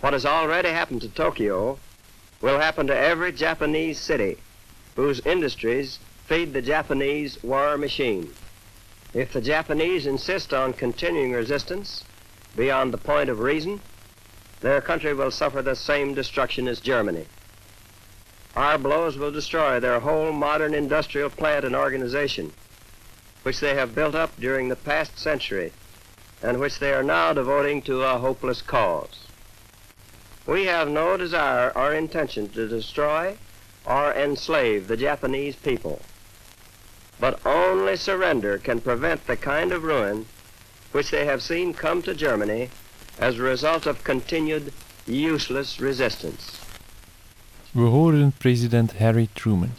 What has already happened to Tokyo will happen to every Japanese city whose industries feed the Japanese war machine. If the Japanese insist on continuing resistance beyond the point of reason, their country will suffer the same destruction as Germany. Our blows will destroy their whole modern industrial plant and organization, which they have built up during the past century and which they are now devoting to a hopeless cause. We have no desire or intention to destroy or enslave the Japanese people, but only surrender can prevent the kind of ruin which they have seen come to Germany as a result of continued useless resistance. We horen president Harry Truman.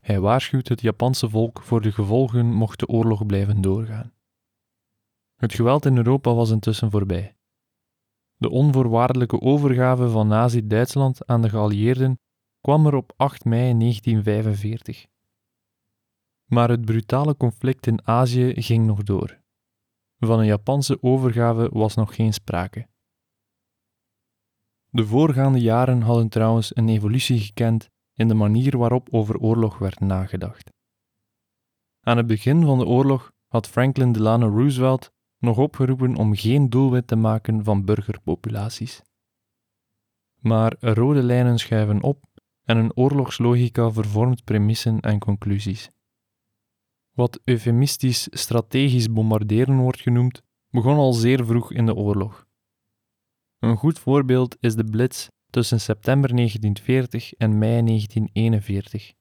Hij waarschuwt het Japanse volk voor de gevolgen mocht de oorlog blijven doorgaan. Het geweld in Europa was intussen voorbij. De onvoorwaardelijke overgave van Nazi-Duitsland aan de geallieerden kwam er op 8 mei 1945. Maar het brutale conflict in Azië ging nog door. Van een Japanse overgave was nog geen sprake. De voorgaande jaren hadden trouwens een evolutie gekend in de manier waarop over oorlog werd nagedacht. Aan het begin van de oorlog had Franklin Delano Roosevelt nog opgeroepen om geen doelwit te maken van burgerpopulaties. Maar rode lijnen schuiven op en een oorlogslogica vervormt premissen en conclusies. Wat eufemistisch strategisch bombarderen wordt genoemd, begon al zeer vroeg in de oorlog. Een goed voorbeeld is de Blitz tussen september 1940 en mei 1941.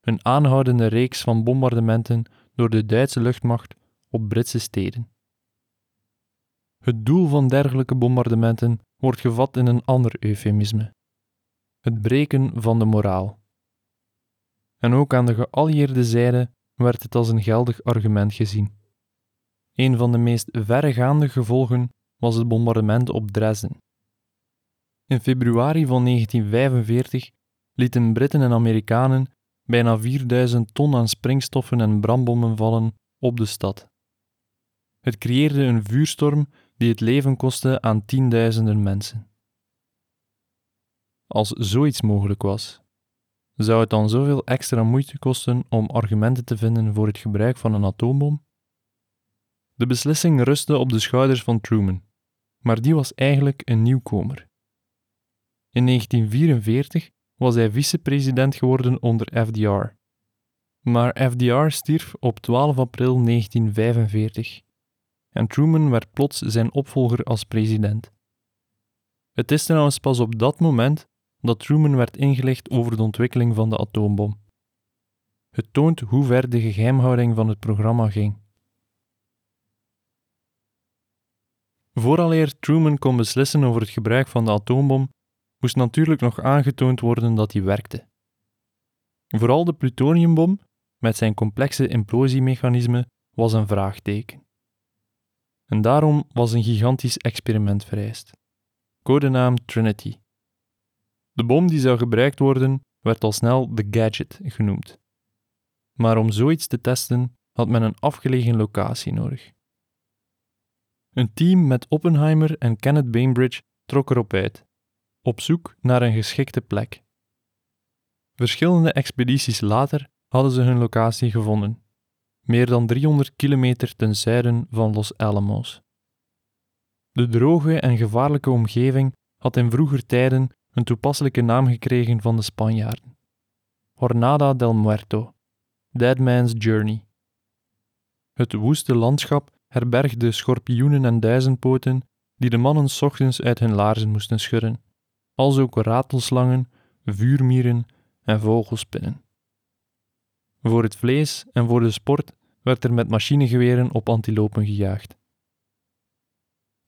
Een aanhoudende reeks van bombardementen door de Duitse luchtmacht op Britse steden. Het doel van dergelijke bombardementen wordt gevat in een ander eufemisme: het breken van de moraal. En ook aan de geallieerde zijde werd het als een geldig argument gezien. Een van de meest verregaande gevolgen was het bombardement op Dresden. In februari van 1945 lieten Britten en Amerikanen bijna 4000 ton aan springstoffen en brandbommen vallen op de stad. Het creëerde een vuurstorm die het leven kostte aan tienduizenden mensen. Als zoiets mogelijk was, zou het dan zoveel extra moeite kosten om argumenten te vinden voor het gebruik van een atoombom? De beslissing rustte op de schouders van Truman, maar die was eigenlijk een nieuwkomer. In 1944 was hij vicepresident geworden onder FDR. Maar FDR stierf op 12 april 1945 en Truman werd plots zijn opvolger als president. Het is trouwens pas op dat moment dat Truman werd ingelicht over de ontwikkeling van de atoombom. Het toont hoe ver de geheimhouding van het programma ging. Vooraleer Truman kon beslissen over het gebruik van de atoombom, moest natuurlijk nog aangetoond worden dat die werkte. Vooral de plutoniumbom, met zijn complexe implosiemechanisme, was een vraagteken. En daarom was een gigantisch experiment vereist. Codenaam Trinity. De bom die zou gebruikt worden werd al snel de Gadget genoemd. Maar om zoiets te testen had men een afgelegen locatie nodig. Een team met Oppenheimer en Kenneth Bainbridge trok erop uit, op zoek naar een geschikte plek. Verschillende expedities later hadden ze hun locatie gevonden meer dan 300 kilometer ten zuiden van Los Alamos. De droge en gevaarlijke omgeving had in vroeger tijden een toepasselijke naam gekregen van de Spanjaarden: Jornada del Muerto, Dead Man's Journey. Het woeste landschap herbergde schorpioenen en duizendpoten die de mannen ochtends uit hun laarzen moesten schudden, als ook ratelslangen, vuurmieren en vogelspinnen. Voor het vlees en voor de sport werd er met machinegeweren op antilopen gejaagd.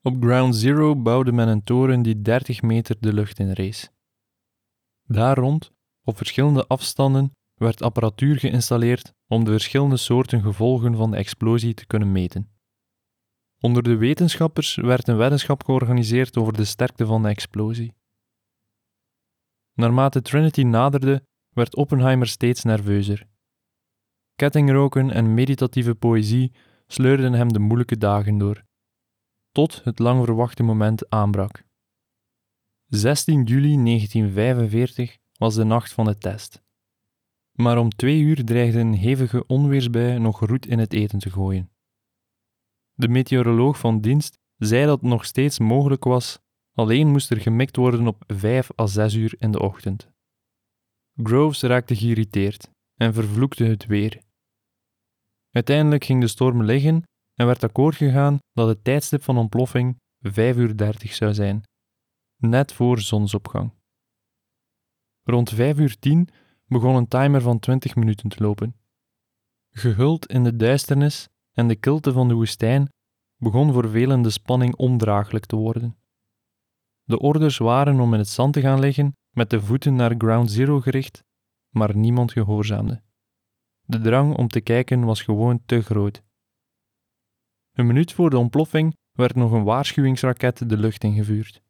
Op Ground Zero bouwde men een toren die 30 meter de lucht in rees. Daar rond, op verschillende afstanden, werd apparatuur geïnstalleerd om de verschillende soorten gevolgen van de explosie te kunnen meten. Onder de wetenschappers werd een weddenschap georganiseerd over de sterkte van de explosie. Naarmate Trinity naderde, werd Oppenheimer steeds nerveuzer. Kettingroken en meditatieve poëzie sleurden hem de moeilijke dagen door, tot het lang verwachte moment aanbrak. 16 juli 1945 was de nacht van de test. Maar om twee uur dreigde een hevige onweersbui nog roet in het eten te gooien. De meteoroloog van dienst zei dat het nog steeds mogelijk was, alleen moest er gemikt worden op 5 à 6 uur in de ochtend. Groves raakte geïrriteerd en vervloekte het weer. Uiteindelijk ging de storm liggen en werd akkoord gegaan dat het tijdstip van ontploffing 5 uur 30 zou zijn, net voor zonsopgang. Rond 5 uur 10 begon een timer van 20 minuten te lopen. Gehuld in de duisternis en de kilte van de woestijn begon voor velen de spanning ondraaglijk te worden. De orders waren om in het zand te gaan liggen, met de voeten naar ground zero gericht, maar niemand gehoorzaamde. De drang om te kijken was gewoon te groot. Een minuut voor de ontploffing werd nog een waarschuwingsraket de lucht ingevuurd.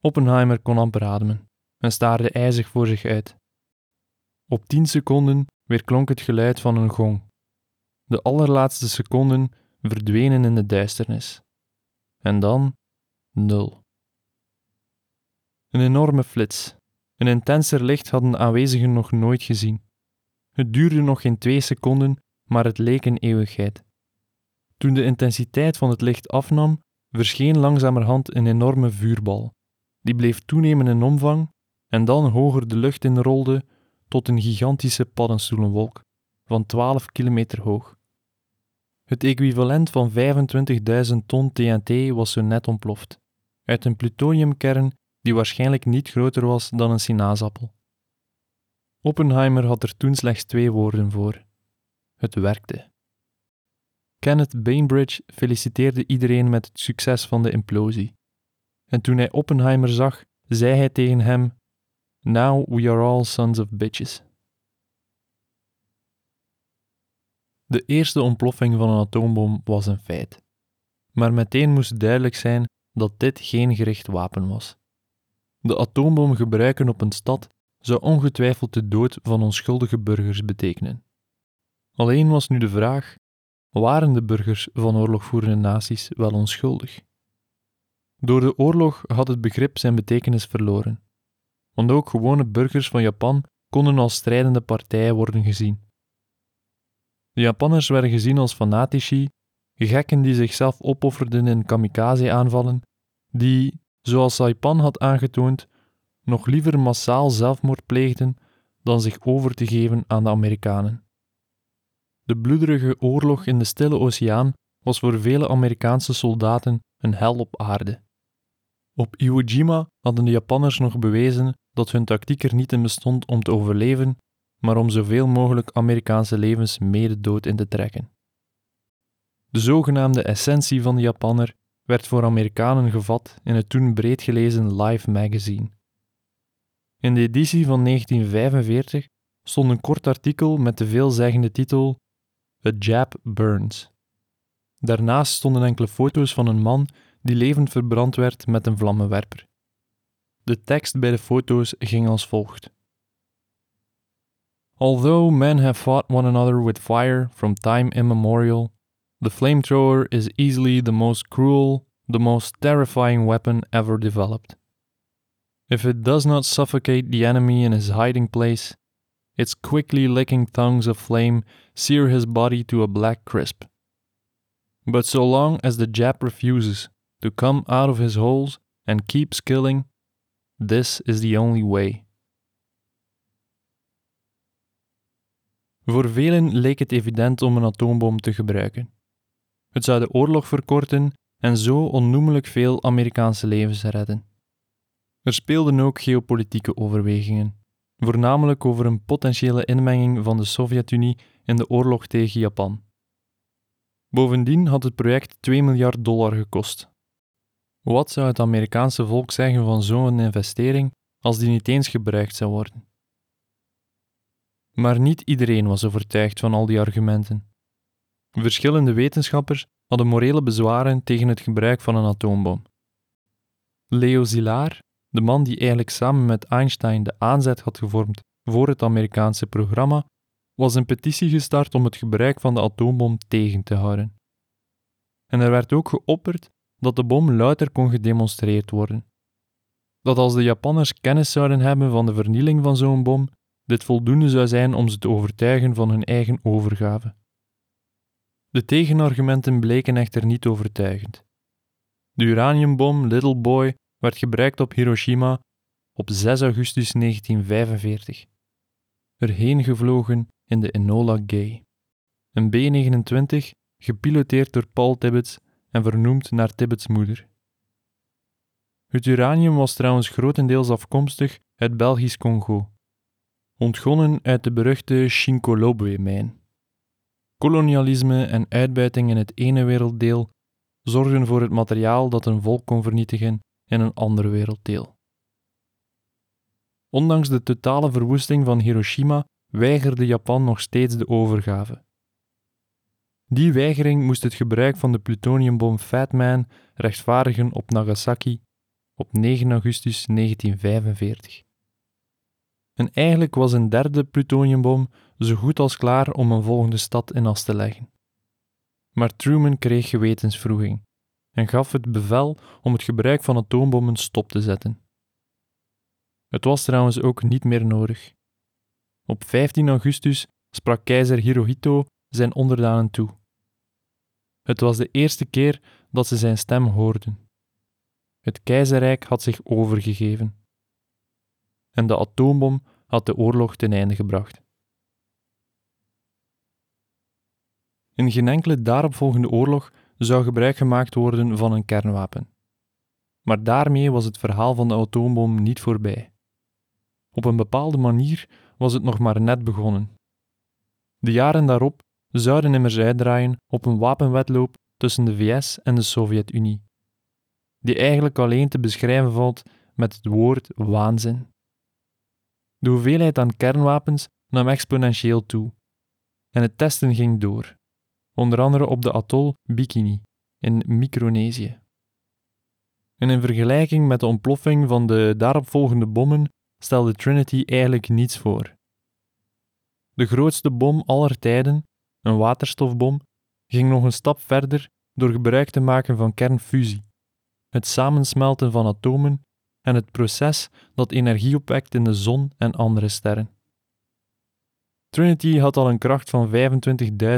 Oppenheimer kon amper ademen en staarde ijzig voor zich uit. Op tien seconden weerklonk het geluid van een gong. De allerlaatste seconden verdwenen in de duisternis. En dan nul. Een enorme flits. Een intenser licht hadden de aanwezigen nog nooit gezien. Het duurde nog geen twee seconden, maar het leek een eeuwigheid. Toen de intensiteit van het licht afnam, verscheen langzamerhand een enorme vuurbal. Die bleef toenemen in omvang en dan hoger de lucht in rolde tot een gigantische paddenstoelenwolk van 12 kilometer hoog. Het equivalent van 25.000 ton TNT was zo net ontploft, uit een plutoniumkern die waarschijnlijk niet groter was dan een sinaasappel. Oppenheimer had er toen slechts twee woorden voor. Het werkte. Kenneth Bainbridge feliciteerde iedereen met het succes van de implosie. En toen hij Oppenheimer zag, zei hij tegen hem: Now we are all sons of bitches. De eerste ontploffing van een atoombom was een feit. Maar meteen moest duidelijk zijn dat dit geen gericht wapen was. De atoombom gebruiken op een stad zou ongetwijfeld de dood van onschuldige burgers betekenen. Alleen was nu de vraag: waren de burgers van oorlogvoerende naties wel onschuldig? Door de oorlog had het begrip zijn betekenis verloren, want ook gewone burgers van Japan konden als strijdende partijen worden gezien. De Japanners werden gezien als fanatici, gekken die zichzelf opofferden in kamikaze-aanvallen, die, zoals Saipan had aangetoond, nog liever massaal zelfmoord pleegden dan zich over te geven aan de Amerikanen. De bloederige oorlog in de Stille Oceaan was voor vele Amerikaanse soldaten een hel op aarde. Op Iwo Jima hadden de Japanners nog bewezen dat hun tactiek er niet in bestond om te overleven, maar om zoveel mogelijk Amerikaanse levens mede dood in te trekken. De zogenaamde essentie van de Japanner werd voor Amerikanen gevat in het toen breed gelezen Life magazine. In de editie van 1945 stond een kort artikel met de veelzeggende titel A Jap Burns. Daarnaast stonden enkele foto's van een man die levend verbrand werd met een vlammenwerper. De tekst bij de foto's ging als volgt. Although men have fought one another with fire from time immemorial, the flamethrower is easily the most cruel, the most terrifying weapon ever developed. If it does not suffocate the enemy in his hiding place, its quickly licking tongues of flame sear his body to a black crisp. But so long as the Jap refuses to come out of his holes and keeps killing, this is the only way. Voor velen leek het evident om een atoombom te gebruiken. Het zou de oorlog verkorten en zo onnoemelijk veel Amerikaanse levens redden. Er speelden ook geopolitieke overwegingen, voornamelijk over een potentiële inmenging van de Sovjet-Unie in de oorlog tegen Japan. Bovendien had het project 2 miljard dollar gekost. Wat zou het Amerikaanse volk zeggen van zo'n investering als die niet eens gebruikt zou worden? Maar niet iedereen was overtuigd van al die argumenten. Verschillende wetenschappers hadden morele bezwaren tegen het gebruik van een atoombom. Leo Szilard, de man die eigenlijk samen met Einstein de aanzet had gevormd voor het Amerikaanse programma, was een petitie gestart om het gebruik van de atoombom tegen te houden. En er werd ook geopperd dat de bom luider kon gedemonstreerd worden. dat als de Japanners kennis zouden hebben van de vernieling van zo'n bom, dit voldoende zou zijn om ze te overtuigen van hun eigen overgave. De tegenargumenten bleken echter niet overtuigend. De uraniumbom Little Boy werd gebruikt op Hiroshima op 6 augustus 1945. Erheen gevlogen in de Enola Gay. Een B-29, gepiloteerd door Paul Tibbets en vernoemd naar Tibbets moeder. Het uranium was trouwens grotendeels afkomstig uit Belgisch Congo, ontgonnen uit de beruchte Shinkolobwe-mijn. Kolonialisme en uitbuiting in het ene werelddeel zorgden voor het materiaal dat een volk kon vernietigen in een ander werelddeel. Ondanks de totale verwoesting van Hiroshima weigerde Japan nog steeds de overgave. Die weigering moest het gebruik van de plutoniumbom Fat Man rechtvaardigen op Nagasaki op 9 augustus 1945. En eigenlijk was een derde plutoniumbom zo goed als klaar om een volgende stad in as te leggen. Maar Truman kreeg gewetensvroeging en gaf het bevel om het gebruik van atoombommen stop te zetten. Het was trouwens ook niet meer nodig. Op 15 augustus sprak keizer Hirohito zijn onderdanen toe. Het was de eerste keer dat ze zijn stem hoorden. Het keizerrijk had zich overgegeven. En de atoombom had de oorlog ten einde gebracht. In geen enkele daaropvolgende oorlog zou gebruik gemaakt worden van een kernwapen. Maar daarmee was het verhaal van de atoombom niet voorbij. Op een bepaalde manier was het nog maar net begonnen. De jaren daarop zouden immers uitdraaien op een wapenwetloop tussen de VS en de Sovjet-Unie, die eigenlijk alleen te beschrijven valt met het woord waanzin. De hoeveelheid aan kernwapens nam exponentieel toe en het testen ging door, onder andere op de atol Bikini in Micronesië. En in vergelijking met de ontploffing van de daaropvolgende bommen stelde Trinity eigenlijk niets voor. De grootste bom aller tijden, een waterstofbom, ging nog een stap verder door gebruik te maken van kernfusie, het samensmelten van atomen en het proces dat energie opwekt in de zon en andere sterren. Trinity had al een kracht van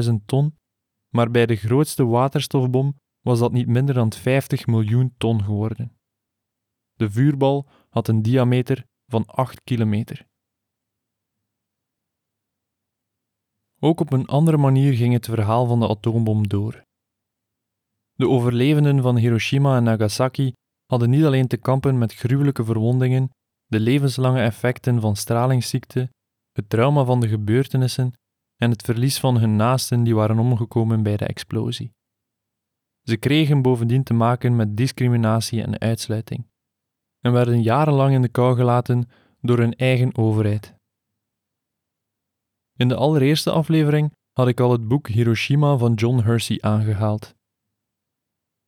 25.000 ton, maar bij de grootste waterstofbom was dat niet minder dan 50 miljoen ton geworden. De vuurbal had een diameter van 8 kilometer. Ook op een andere manier ging het verhaal van de atoombom door. De overlevenden van Hiroshima en Nagasaki hadden niet alleen te kampen met gruwelijke verwondingen, de levenslange effecten van stralingsziekte, het trauma van de gebeurtenissen en het verlies van hun naasten die waren omgekomen bij de explosie. Ze kregen bovendien te maken met discriminatie en uitsluiting en werden jarenlang in de kou gelaten door hun eigen overheid. In de allereerste aflevering had ik al het boek Hiroshima van John Hersey aangehaald.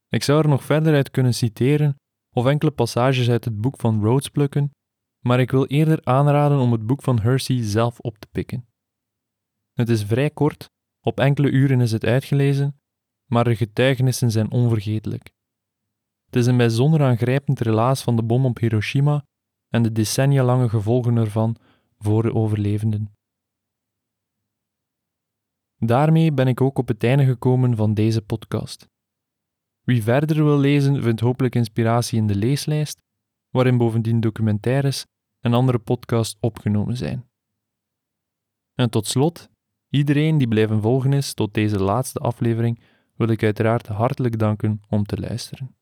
Ik zou er nog verder uit kunnen citeren of enkele passages uit het boek van Rhodes plukken, maar ik wil eerder aanraden om het boek van Hersey zelf op te pikken. Het is vrij kort, op enkele uren is het uitgelezen, maar de getuigenissen zijn onvergetelijk. Het is een bijzonder aangrijpend relaas van de bom op Hiroshima en de decennia lange gevolgen ervan voor de overlevenden. Daarmee ben ik ook op het einde gekomen van deze podcast. Wie verder wil lezen, vindt hopelijk inspiratie in de leeslijst, waarin bovendien documentaires en andere podcasts opgenomen zijn. En tot slot, iedereen die blijven volgen is tot deze laatste aflevering, wil ik uiteraard hartelijk danken om te luisteren.